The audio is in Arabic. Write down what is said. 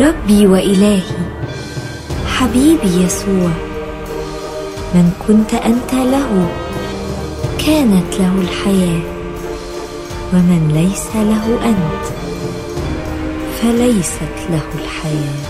ربي وإلهي حبيبي يسوع. من كنت أنت له كانت له الحياة ومن ليس له أنت فليست له الحياة.